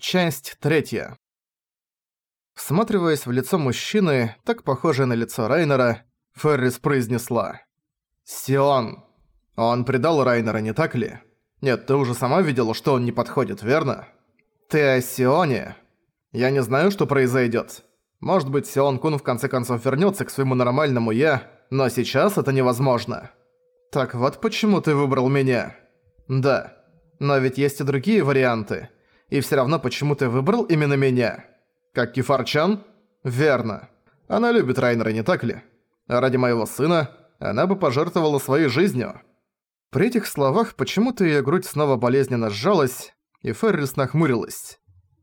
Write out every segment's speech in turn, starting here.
Часть третья. Всматриваясь в лицо мужчины, так похожее на лицо Райнера, Феррис произнесла. «Сион! Он предал Райнера, не так ли? Нет, ты уже сама видела, что он не подходит, верно? Ты о Сионе? Я не знаю, что произойдет. Может быть, Сион Кун в конце концов вернется к своему нормальному «я», но сейчас это невозможно. Так вот почему ты выбрал меня. Да, но ведь есть и другие варианты» и все равно почему ты выбрал именно меня. Как Кефарчан? Верно. Она любит Райнера, не так ли? А ради моего сына она бы пожертвовала своей жизнью. При этих словах почему-то её грудь снова болезненно сжалась, и Феррис нахмурилась.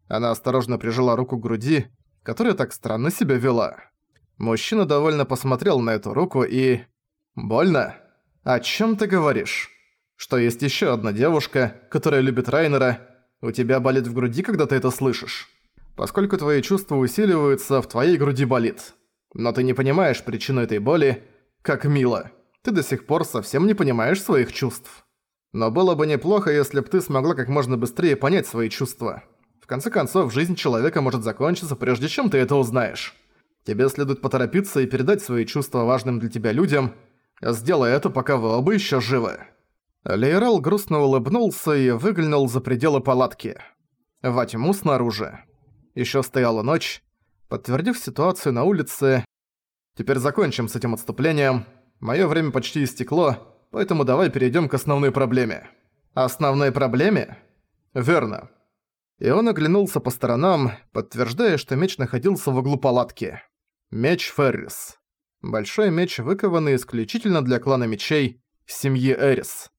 Она осторожно прижала руку к груди, которая так странно себя вела. Мужчина довольно посмотрел на эту руку и... «Больно? О чём ты говоришь? Что есть ещё одна девушка, которая любит Райнера, у тебя болит в груди, когда ты это слышишь. Поскольку твои чувства усиливаются, в твоей груди болит. Но ты не понимаешь причину этой боли, как мило. Ты до сих пор совсем не понимаешь своих чувств. Но было бы неплохо, если бы ты смогла как можно быстрее понять свои чувства. В конце концов, жизнь человека может закончиться, прежде чем ты это узнаешь. Тебе следует поторопиться и передать свои чувства важным для тебя людям. Сделай это, пока вы оба еще живы. Лейрал грустно улыбнулся и выглянул за пределы палатки. Во тьму снаружи. Ещё стояла ночь. Подтвердив ситуацию на улице... Теперь закончим с этим отступлением. Моё время почти истекло, поэтому давай перейдём к основной проблеме. Основной проблеме? Верно. И он оглянулся по сторонам, подтверждая, что меч находился в углу палатки. Меч Феррис. Большой меч, выкованный исключительно для клана мечей семьи Эрис.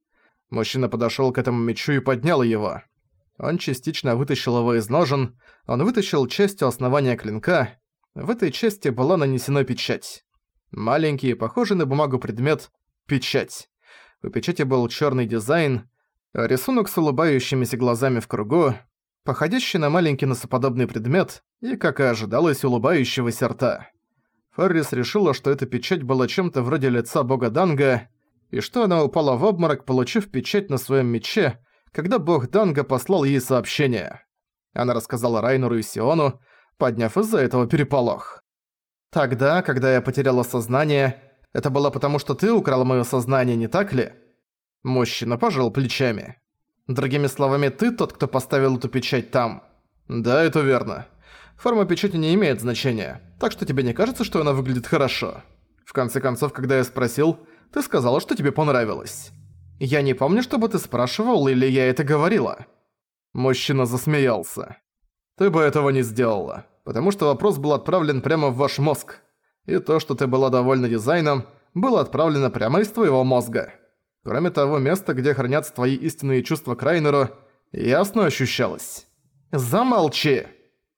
Мужчина подошёл к этому мечу и поднял его. Он частично вытащил его из ножен, он вытащил частью основания клинка. В этой части была нанесена печать. Маленький, похожий на бумагу предмет – печать. У печати был чёрный дизайн, рисунок с улыбающимися глазами в кругу, походящий на маленький носоподобный предмет и, как и ожидалось, улыбающегося рта. Феррис решила, что эта печать была чем-то вроде лица бога Данга, и что она упала в обморок, получив печать на своем мече, когда бог Данга послал ей сообщение. Она рассказала Райнеру и Сиону, подняв из-за этого переполох. «Тогда, когда я потеряла сознание, это было потому, что ты украл моё сознание, не так ли?» Мужчина пожал плечами. «Другими словами, ты тот, кто поставил эту печать там?» «Да, это верно. Форма печати не имеет значения, так что тебе не кажется, что она выглядит хорошо?» В конце концов, когда я спросил, ты сказала, что тебе понравилось. Я не помню, чтобы ты спрашивал, или я это говорила». Мужчина засмеялся. «Ты бы этого не сделала, потому что вопрос был отправлен прямо в ваш мозг. И то, что ты была довольна дизайном, было отправлено прямо из твоего мозга. Кроме того, место, где хранятся твои истинные чувства к Райнеру, ясно ощущалось. Замолчи!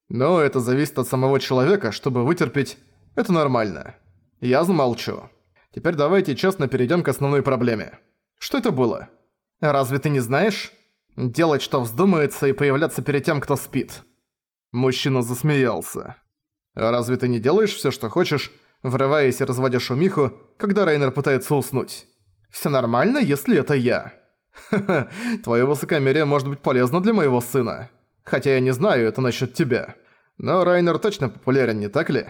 Но это зависит от самого человека, чтобы вытерпеть, это нормально. Я замолчу. Теперь давайте честно перейдем к основной проблеме. Что это было? Разве ты не знаешь? Делать, что вздумается, и появляться перед тем, кто спит. Мужчина засмеялся. Разве ты не делаешь все, что хочешь, врываясь и разводя шумиху, когда Рейнер пытается уснуть? Все нормально, если это я. Ха-ха, твое высокомерие может быть полезно для моего сына. Хотя я не знаю это насчет тебя. Но Райнер точно популярен, не так ли?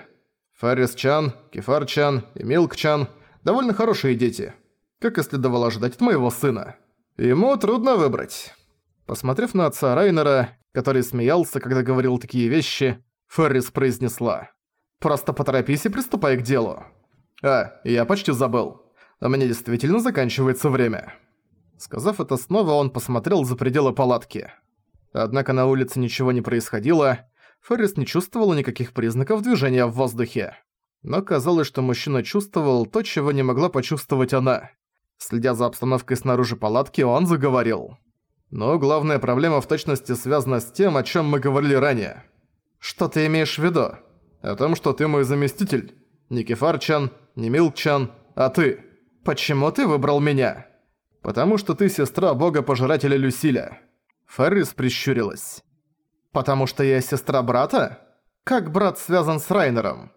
Фаррис Чан, Кефар Чан и Милк Чан – довольно хорошие дети. Как и следовало ожидать от моего сына. Ему трудно выбрать. Посмотрев на отца Райнера, который смеялся, когда говорил такие вещи, Феррис произнесла. «Просто поторопись и приступай к делу». «А, я почти забыл. У меня действительно заканчивается время». Сказав это снова, он посмотрел за пределы палатки. Однако на улице ничего не происходило, Феррис не чувствовала никаких признаков движения в воздухе. Но казалось, что мужчина чувствовал то, чего не могла почувствовать она. Следя за обстановкой снаружи палатки, он заговорил. Но главная проблема в точности связана с тем, о чем мы говорили ранее. Что ты имеешь в виду? О том, что ты мой заместитель. Не Кефарчан, не Милкчан, а ты. Почему ты выбрал меня? Потому что ты сестра бога-пожирателя Люсиля. Феррис прищурилась. Потому что я сестра брата? Как брат связан с Райнером?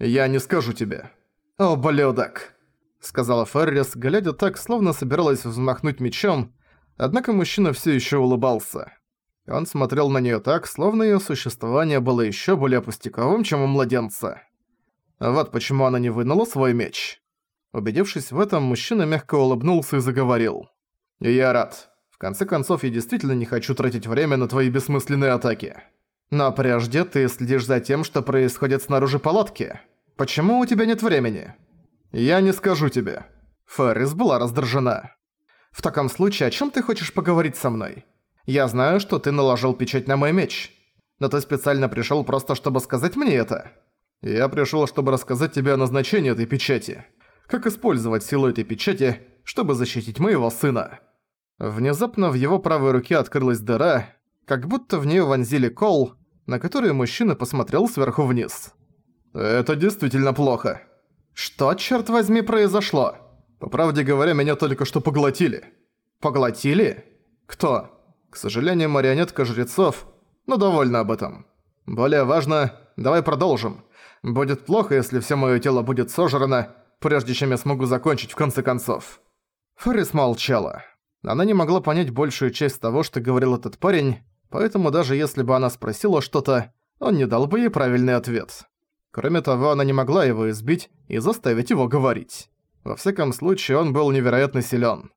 «Я не скажу тебе». «О, блюдок», — сказала Феррис, глядя так, словно собиралась взмахнуть мечом, однако мужчина все еще улыбался. Он смотрел на неё так, словно её существование было ещё более пустяковым, чем у младенца. Вот почему она не вынула свой меч. Убедившись в этом, мужчина мягко улыбнулся и заговорил. «Я рад. В конце концов, я действительно не хочу тратить время на твои бессмысленные атаки. Но прежде ты следишь за тем, что происходит снаружи палатки. Почему у тебя нет времени?» «Я не скажу тебе». Феррис была раздражена. «В таком случае, о чем ты хочешь поговорить со мной? Я знаю, что ты наложил печать на мой меч. Но ты специально пришел просто, чтобы сказать мне это?» «Я пришел, чтобы рассказать тебе о назначении этой печати. Как использовать силу этой печати, чтобы защитить моего сына». Внезапно в его правой руке открылась дыра, как будто в нее вонзили кол, на который мужчина посмотрел сверху вниз. «Это действительно плохо». «Что, черт возьми, произошло?» «По правде говоря, меня только что поглотили». «Поглотили? Кто?» «К сожалению, марионетка жрецов, но довольна об этом. Более важно, давай продолжим. Будет плохо, если все моё тело будет сожрано, прежде чем я смогу закончить в конце концов». Феррис молчала. Она не могла понять большую часть того, что говорил этот парень, поэтому даже если бы она спросила что-то, он не дал бы ей правильный ответ. Кроме того, она не могла его избить и заставить его говорить. Во всяком случае, он был невероятно силен.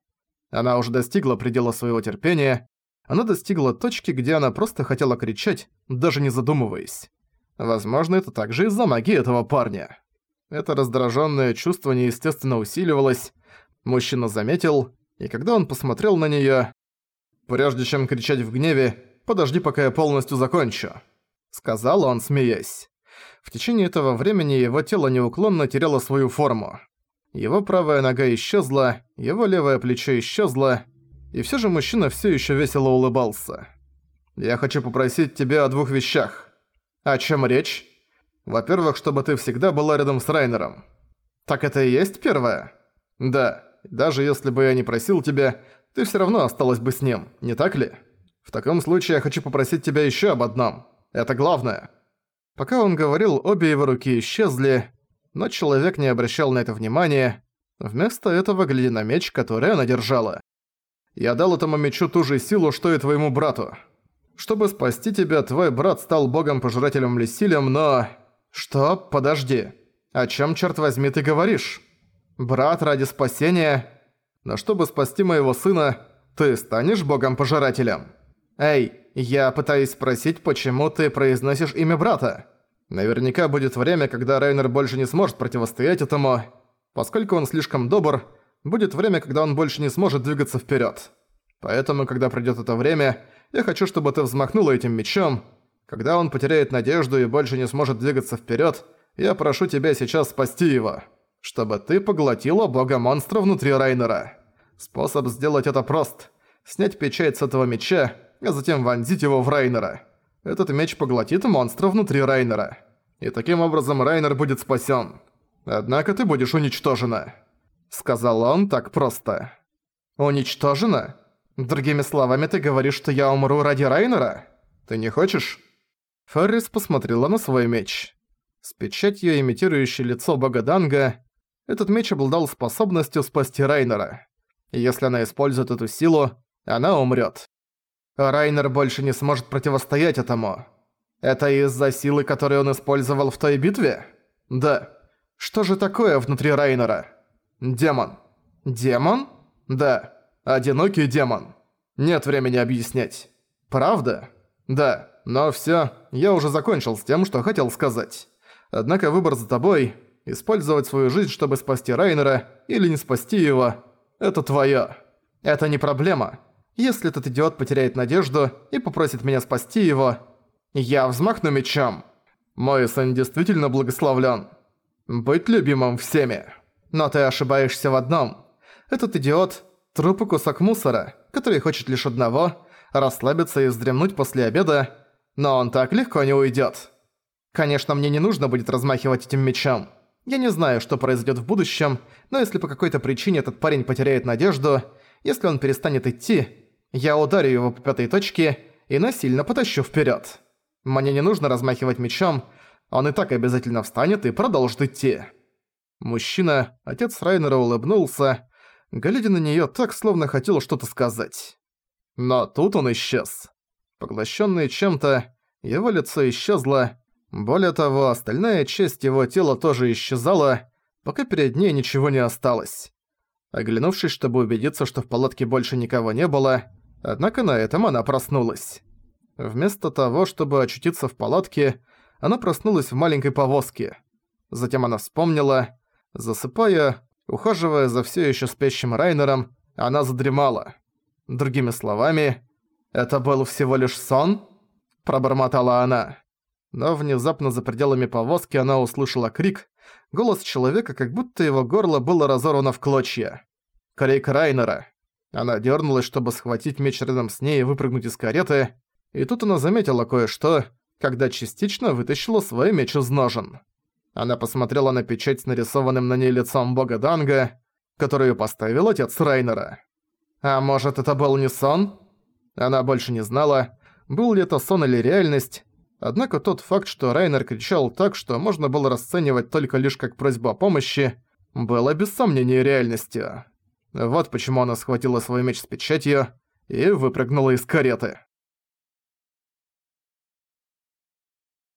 Она уже достигла предела своего терпения, она достигла точки, где она просто хотела кричать, даже не задумываясь. Возможно, это также из-за магии этого парня. Это раздраженное чувство неестественно усиливалось. Мужчина заметил, и когда он посмотрел на неё... «Прежде чем кричать в гневе, подожди, пока я полностью закончу», — сказал он, смеясь. В течение этого времени его тело неуклонно теряло свою форму. Его правая нога исчезла, его левое плечо исчезло, и всё же мужчина всё ещё весело улыбался. «Я хочу попросить тебя о двух вещах. О чём речь? Во-первых, чтобы ты всегда была рядом с Райнером. Так это и есть первое? Да, даже если бы я не просил тебя, ты всё равно осталась бы с ним, не так ли? В таком случае я хочу попросить тебя ещё об одном. Это главное». Пока он говорил, обе его руки исчезли, но человек не обращал на это внимания, вместо этого глядя на меч, который она держала. «Я дал этому мечу ту же силу, что и твоему брату. Чтобы спасти тебя, твой брат стал богом-пожирателем Лисилем, но...» «Что? Подожди. О чем, черт возьми, ты говоришь? Брат ради спасения... Но чтобы спасти моего сына, ты станешь богом-пожирателем?» «Эй, я пытаюсь спросить, почему ты произносишь имя брата?» Наверняка будет время, когда Райнер больше не сможет противостоять этому. Поскольку он слишком добр, будет время, когда он больше не сможет двигаться вперед. Поэтому, когда придет это время, я хочу, чтобы ты взмахнула этим мечом, когда он потеряет надежду и больше не сможет двигаться вперед, я прошу тебя сейчас спасти его, чтобы ты поглотила бога-монстра внутри Райнера. Способ сделать это прост. Снять печать с этого меча, а затем вонзить его в Райнера. Этот меч поглотит монстра внутри Райнера. И таким образом Райнер будет спасен. Однако ты будешь уничтожена. Сказал он так просто. Уничтожена? Другими словами, ты говоришь, что я умру ради Райнера? Ты не хочешь? Феррис посмотрела на свой меч. С печатью, имитирующей лицо бога Данга, этот меч обладал способностью спасти Райнера. Если она использует эту силу, она умрет. Райнер больше не сможет противостоять этому. Это из-за силы, которую он использовал в той битве? Да. Что же такое внутри Райнера? Демон. Демон? Да. Одинокий демон. Нет времени объяснять. Правда? Да. Но всё, я уже закончил с тем, что хотел сказать. Однако выбор за тобой – использовать свою жизнь, чтобы спасти Райнера, или не спасти его – это твоё. Это не проблема. Если этот идиот потеряет надежду и попросит меня спасти его, я взмахну мечом. Мой сын действительно благословлен. Быть любимым всеми. Но ты ошибаешься в одном. Этот идиот – труп и кусок мусора, который хочет лишь одного – расслабиться и вздремнуть после обеда – но он так легко не уйдет. Конечно, мне не нужно будет размахивать этим мечом. Я не знаю, что произойдет в будущем, но если по какой-то причине этот парень потеряет надежду, если он перестанет идти, я ударю его по пятой точке и насильно потащу вперед. Мне не нужно размахивать мечом, он и так обязательно встанет и продолжит идти. Мужчина, отец Райнера, улыбнулся, глядя на нее так, словно хотел что-то сказать. Но тут он исчез. Поглощенный чем-то, его лицо исчезло. Более того, остальная часть его тела тоже исчезала, пока перед ней ничего не осталось. Оглянувшись, чтобы убедиться, что в палатке больше никого не было, однако на этом она проснулась. Вместо того, чтобы очутиться в палатке, она проснулась в маленькой повозке. Затем она вспомнила, засыпая, ухаживая за все еще спящим Райнером, она задремала. Другими словами, «Это был всего лишь сон?» – пробормотала она. Но внезапно за пределами повозки она услышала крик, голос человека, как будто его горло было разорвано в клочья. Крик Райнера. Она дернулась, чтобы схватить меч рядом с ней и выпрыгнуть из кареты, и тут она заметила кое-что, когда частично вытащила свой меч из ножен. Она посмотрела на печать с нарисованным на ней лицом бога Данга, которую поставил отец Райнера. А может, это был не сон? Она больше не знала, был ли это сон или реальность, однако тот факт, что Райнер кричал так, что можно было расценивать только лишь как просьбу о помощи, было без сомнения реальностью. Вот почему она схватила свой меч с печатью и выпрыгнула из кареты.